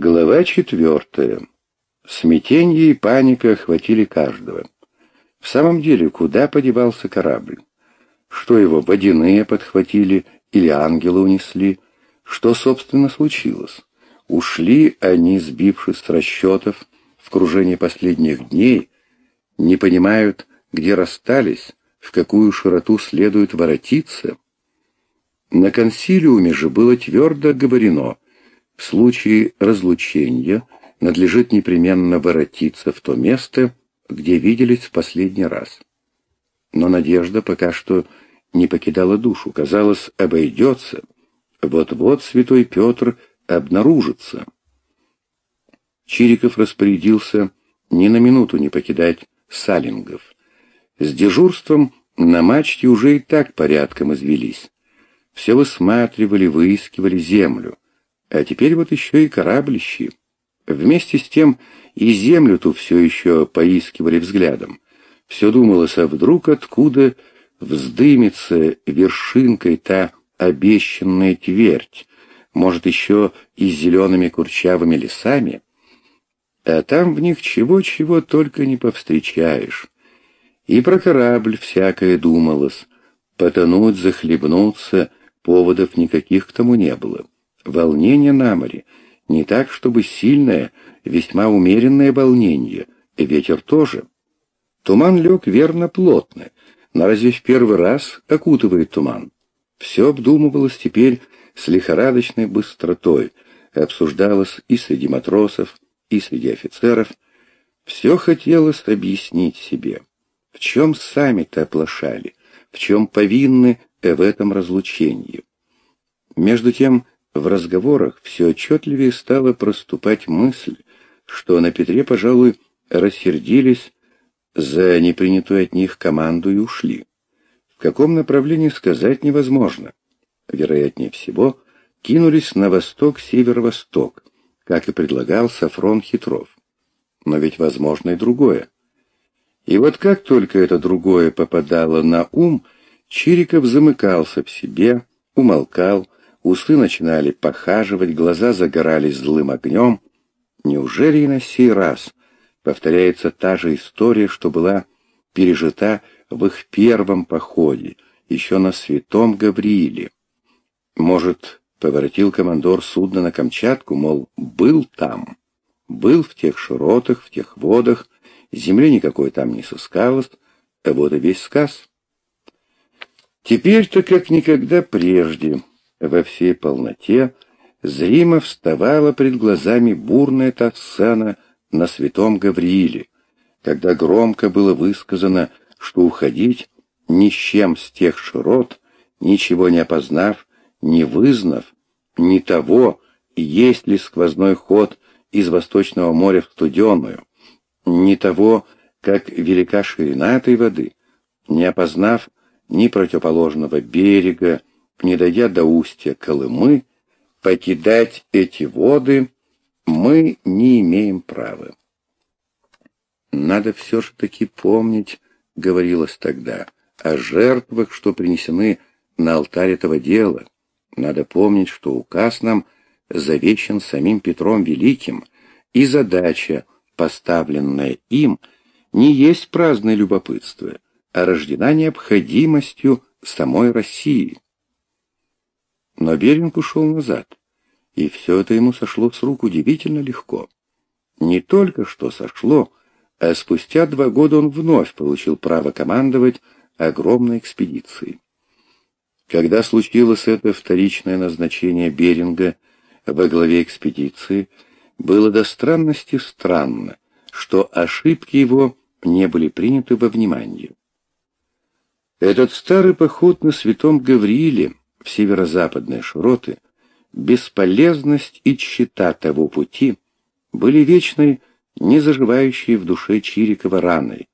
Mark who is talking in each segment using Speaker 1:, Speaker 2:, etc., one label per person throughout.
Speaker 1: Глава четвертая. Смятение и паника охватили каждого. В самом деле, куда подевался корабль? Что его водяные подхватили или ангелы унесли? Что, собственно, случилось? Ушли они, сбившись с расчетов, в кружении последних дней, не понимают, где расстались, в какую широту следует воротиться? На консилиуме же было твердо говорено — в случае разлучения надлежит непременно воротиться в то место, где виделись в последний раз. Но надежда пока что не покидала душу. Казалось, обойдется. Вот-вот святой Петр обнаружится. Чириков распорядился ни на минуту не покидать салингов. С дежурством на мачте уже и так порядком извелись. Все высматривали, выискивали землю. А теперь вот еще и кораблищи. Вместе с тем и землю-то все еще поискивали взглядом. Все думалось, а вдруг откуда вздымется вершинкой та обещанная твердь, может, еще и с зелеными курчавыми лесами? А там в них чего-чего только не повстречаешь. И про корабль всякое думалось. Потонуть, захлебнуться, поводов никаких к тому не было. Волнение на море. Не так, чтобы сильное, весьма умеренное волнение. Ветер тоже. Туман лег верно плотно, но разве в первый раз окутывает туман? Все обдумывалось теперь с лихорадочной быстротой, обсуждалось и среди матросов, и среди офицеров. Все хотелось объяснить себе, в чем сами-то оплошали, в чем повинны в этом разлучении. Между тем в разговорах все отчетливее стала проступать мысль, что на Петре, пожалуй, рассердились за непринятую от них команду и ушли. В каком направлении сказать невозможно. Вероятнее всего, кинулись на восток-северо-восток, как и предлагал Сафрон Хитров. Но ведь возможно и другое. И вот как только это другое попадало на ум, Чириков замыкался в себе, умолкал, Усы начинали похаживать, глаза загорались злым огнем. Неужели и на сей раз повторяется та же история, что была пережита в их первом походе, еще на святом Гаврииле? Может, поворотил командор судна на Камчатку, мол, был там, был в тех широтах, в тех водах, земли никакой там не сыскалось, а вот и весь сказ. Теперь-то, как никогда прежде, во всей полноте, зримо вставала пред глазами бурная та сцена на святом Гаврииле, когда громко было высказано, что уходить ни с чем с тех широт, ничего не опознав, не вызнав, ни того, есть ли сквозной ход из Восточного моря в Студеную, ни того, как велика ширина этой воды, не опознав ни противоположного берега, не дойдя до устья Колымы, покидать эти воды мы не имеем права. Надо все же таки помнить, говорилось тогда, о жертвах, что принесены на алтарь этого дела. Надо помнить, что указ нам завещен самим Петром Великим, и задача, поставленная им, не есть праздное любопытство, а рождена необходимостью самой России. Но Беринг ушел назад, и все это ему сошло с рук удивительно легко. Не только что сошло, а спустя два года он вновь получил право командовать огромной экспедицией. Когда случилось это вторичное назначение Беринга во главе экспедиции, было до странности странно, что ошибки его не были приняты во внимание. Этот старый поход на святом Гаврииле в северо-западные широты, бесполезность и тщета того пути были вечной, не заживающей в душе Чирикова раной,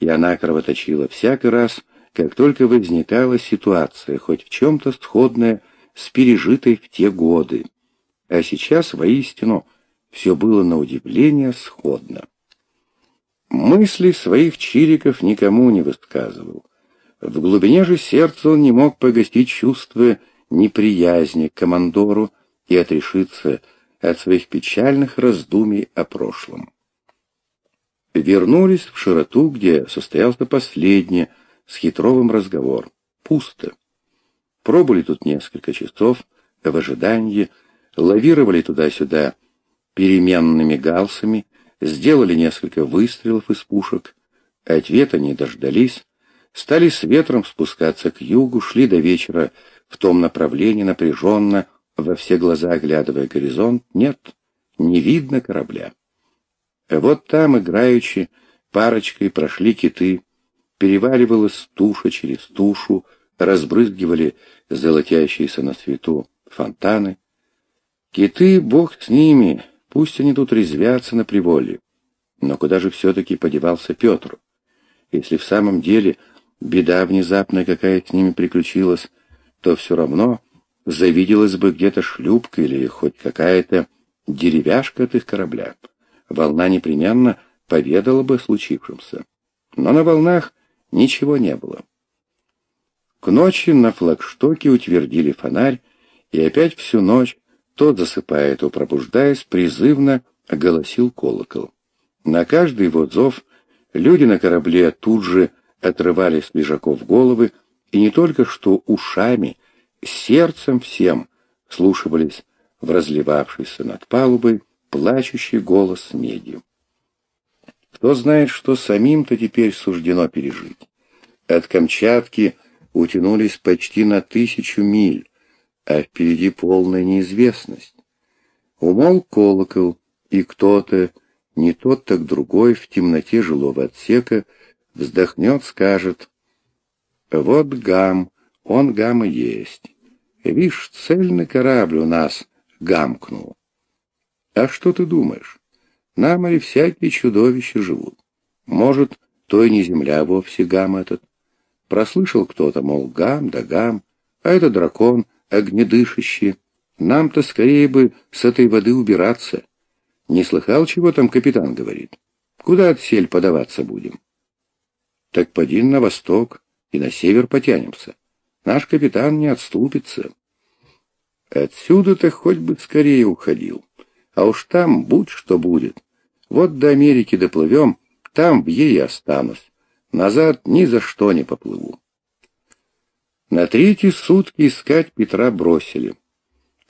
Speaker 1: и она кровоточила всякий раз, как только возникала ситуация, хоть в чем-то сходная с пережитой в те годы. А сейчас, воистину, все было на удивление сходно. Мысли своих Чириков никому не высказывал. В глубине же сердца он не мог погасить чувство неприязни к командору и отрешиться от своих печальных раздумий о прошлом. Вернулись в широту, где состоялся последний с Хитровым разговор. Пусто. Пробыли тут несколько часов в ожидании, лавировали туда-сюда переменными галсами, сделали несколько выстрелов из пушек, ответа не дождались, стали с ветром спускаться к югу, шли до вечера в том направлении напряженно, во все глаза оглядывая горизонт. Нет, не видно корабля. Вот там, играючи, парочкой прошли киты, переваливалась туша через тушу, разбрызгивали золотящиеся на свету фонтаны. Киты, бог с ними, пусть они тут резвятся на приволе. Но куда же все-таки подевался Петр? Если в самом деле беда внезапная какая с ними приключилась, то все равно завиделась бы где-то шлюпка или хоть какая-то деревяшка от их корабля. Волна непременно поведала бы о. Но на волнах ничего не было. К ночи на флагштоке утвердили фонарь, и опять всю ночь, то засыпая, то пробуждаясь, призывно оголосил колокол. На каждый его зов люди на корабле тут же отрывали с лежаков головы, и не только что ушами, сердцем всем слушались в разливавшийся над палубой плачущий голос меди. Кто знает, что самим-то теперь суждено пережить. От Камчатки утянулись почти на тысячу миль, а впереди полная неизвестность. Умолк колокол, и кто-то, не тот, так другой, в темноте жилого отсека, вздохнет, скажет, «Вот гам, он гам и есть. Вишь, цельный корабль у нас гамкнул». А что ты думаешь? На море всякие чудовища живут. Может, то и не земля вовсе гам этот. Прослышал кто-то, мол, гам да гам, а это дракон огнедышащий. Нам-то скорее бы с этой воды убираться. Не слыхал, чего там капитан говорит? Куда отсель подаваться будем? Так поди на восток и на север потянемся. Наш капитан не отступится. Отсюда-то хоть бы скорее уходил. А уж там будь что будет. Вот до Америки доплывем, там в ей останусь. Назад ни за что не поплыву. На третьи сутки искать Петра бросили.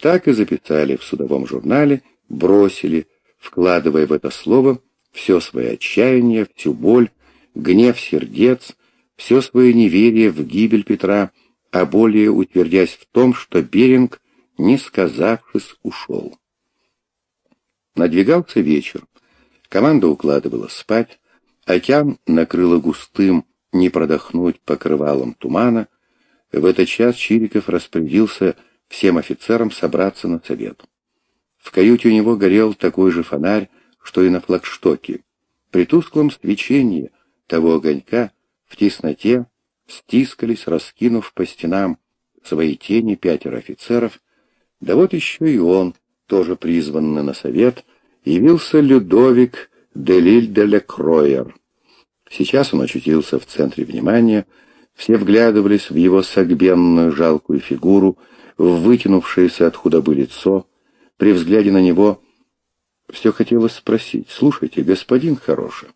Speaker 1: Так и записали в судовом журнале «бросили», вкладывая в это слово все свое отчаяние, всю боль, гнев сердец, все свое неверие в гибель Петра, а более утвердясь в том, что Беринг, не сказавшись, ушел. Надвигался вечер. Команда укладывалась спать, Океан накрыло густым, не продохнуть покрывалом тумана. В этот час Чириков распорядился всем офицерам собраться на совет. В каюте у него горел такой же фонарь, что и на флагштоке. При тусклом свечении того огонька в тесноте стискались, раскинув по стенам свои тени пятеро офицеров, да вот еще и он, тоже призванный на совет, явился Людовик Делиль де Лекроер. Сейчас он очутился в центре внимания, все вглядывались в его согбенную жалкую фигуру, в вытянувшееся от худобы лицо. При взгляде на него все хотелось спросить, «Слушайте, господин хороший,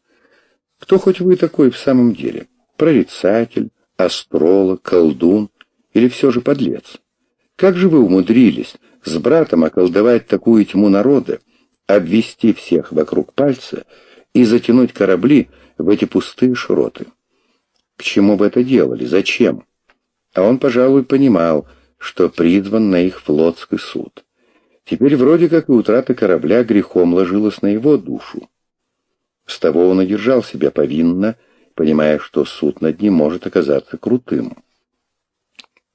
Speaker 1: кто хоть вы такой в самом деле? Прорицатель, астролог, колдун или все же подлец? Как же вы умудрились с братом околдовать такую тьму народа, обвести всех вокруг пальца и затянуть корабли в эти пустые широты. К чему бы это делали? Зачем? А он, пожалуй, понимал, что призван на их флотский суд. Теперь вроде как и утрата корабля грехом ложилась на его душу. С того он и себя повинно, понимая, что суд над ним может оказаться крутым.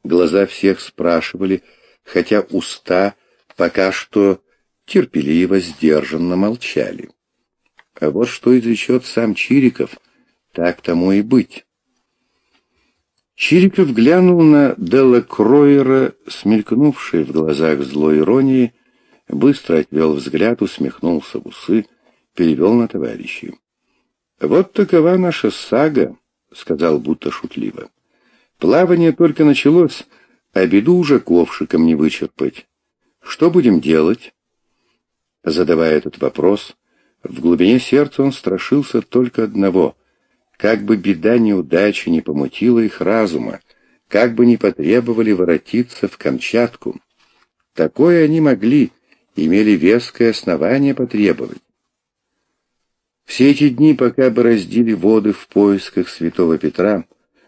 Speaker 1: Глаза всех спрашивали, хотя уста пока что терпеливо, сдержанно молчали. А вот что изречет сам Чириков, так тому и быть. Чириков глянул на Делла Кроера, смелькнувший в глазах злой иронии, быстро отвел взгляд, усмехнулся в усы, перевел на товарищей. «Вот такова наша сага», — сказал будто шутливо. «Плавание только началось, а беду уже ковшиком не вычерпать. Что будем делать?» задавая этот вопрос, в глубине сердца он страшился только одного — как бы беда неудачи не помутила их разума, как бы не потребовали воротиться в Камчатку. Такое они могли, имели веское основание потребовать. Все эти дни, пока бороздили воды в поисках святого Петра,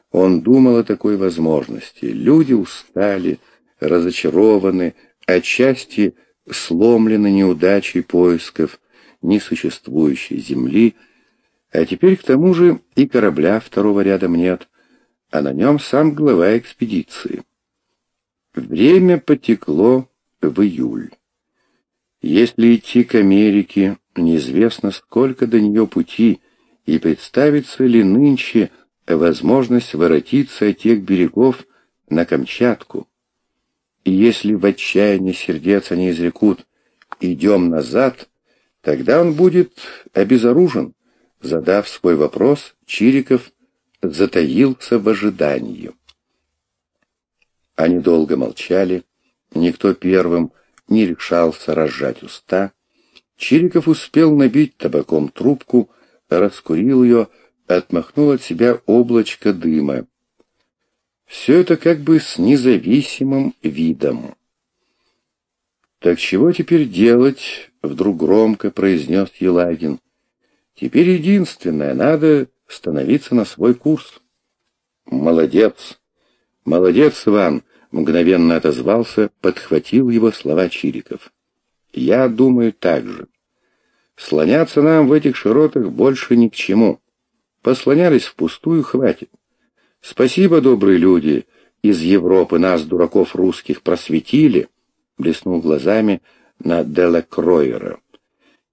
Speaker 1: он думал о такой возможности. Люди устали, разочарованы, отчасти сломлены неудачей поисков несуществующей земли, а теперь к тому же и корабля второго рядом нет, а на нем сам глава экспедиции. Время потекло в июль. Если идти к Америке, неизвестно, сколько до нее пути, и представится ли нынче возможность воротиться от тех берегов на Камчатку. И если в отчаянии сердец они изрекут «идем назад», тогда он будет обезоружен. Задав свой вопрос, Чириков затаился в ожидании. Они долго молчали, никто первым не решался разжать уста. Чириков успел набить табаком трубку, раскурил ее, отмахнул от себя облачко дыма. Все это как бы с независимым видом. «Так чего теперь делать?» — вдруг громко произнес Елагин. «Теперь единственное, надо становиться на свой курс». «Молодец! Молодец, Иван!» — мгновенно отозвался, подхватил его слова Чириков. «Я думаю так же. Слоняться нам в этих широтах больше ни к чему. Послонялись впустую, хватит. Спасибо, добрые люди, из Европы нас, дураков русских, просветили, блеснул глазами на Делакроера.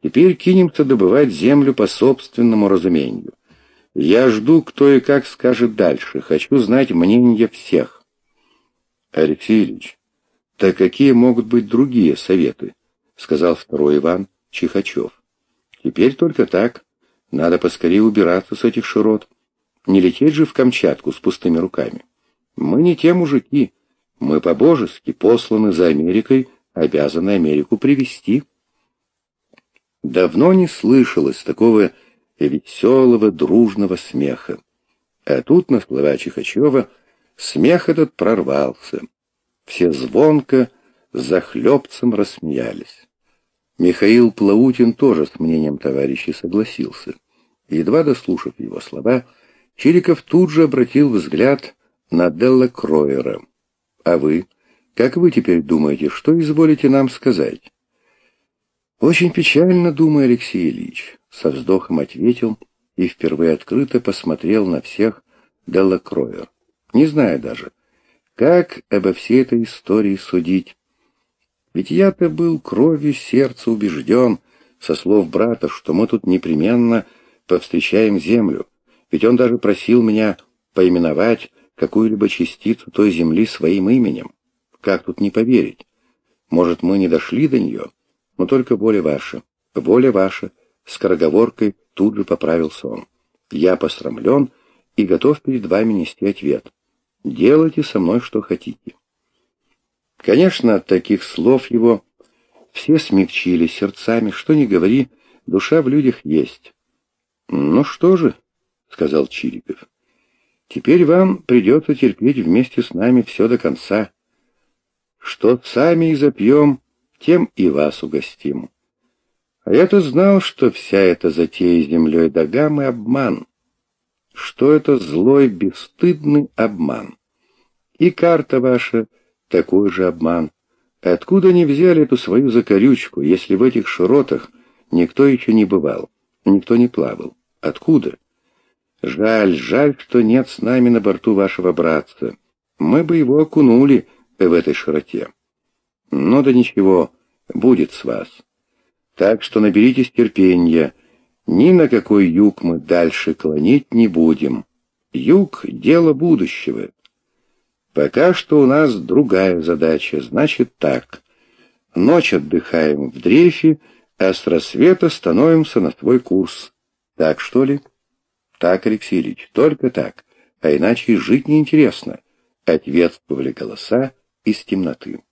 Speaker 1: Теперь кинемся добывать землю по собственному разумению. Я жду, кто и как скажет дальше. Хочу знать мнение всех. Алексей Ильич, так какие могут быть другие советы? Сказал второй Иван Чихачев. Теперь только так. Надо поскорее убираться с этих широт. Не лететь же в Камчатку с пустыми руками. Мы не те мужики. Мы по-божески посланы за Америкой, обязаны Америку привести. Давно не слышалось такого веселого, дружного смеха. А тут на слова Чихачева смех этот прорвался. Все звонко, захлебцем рассмеялись. Михаил Плаутин тоже с мнением товарища согласился. Едва дослушав его слова, Чириков тут же обратил взгляд на Делла Кроера. «А вы? Как вы теперь думаете, что изволите нам сказать?» «Очень печально, думаю, Алексей Ильич», — со вздохом ответил и впервые открыто посмотрел на всех Делла Кроер. «Не знаю даже, как обо всей этой истории судить. Ведь я-то был кровью сердца убежден, со слов брата, что мы тут непременно повстречаем землю, ведь он даже просил меня поименовать какую-либо частицу той земли своим именем. Как тут не поверить? Может, мы не дошли до нее, но только воля ваша, воля ваша, скороговоркой тут же поправился он. Я посрамлен и готов перед вами нести ответ. Делайте со мной что хотите. Конечно, от таких слов его все смягчились сердцами, что ни говори, душа в людях есть. «Ну что же», — сказал Чириков, — «теперь вам придется терпеть вместе с нами все до конца. Что сами и запьем, тем и вас угостим. А я-то знал, что вся эта затея землей Дагам и обман, что это злой, бесстыдный обман. И карта ваша — такой же обман. Откуда они взяли эту свою закорючку, если в этих широтах никто еще не бывал, никто не плавал? Откуда? Жаль, жаль, что нет с нами на борту вашего братца. Мы бы его окунули в этой широте. Но да ничего, будет с вас. Так что наберитесь терпения. Ни на какой юг мы дальше клонить не будем. Юг — дело будущего. Пока что у нас другая задача, значит так. Ночь отдыхаем в дрейфе, а с рассвета становимся на твой курс. Так что ли? Так, Алексей Ильич, только так, а иначе жить неинтересно. Ответствовали голоса из темноты.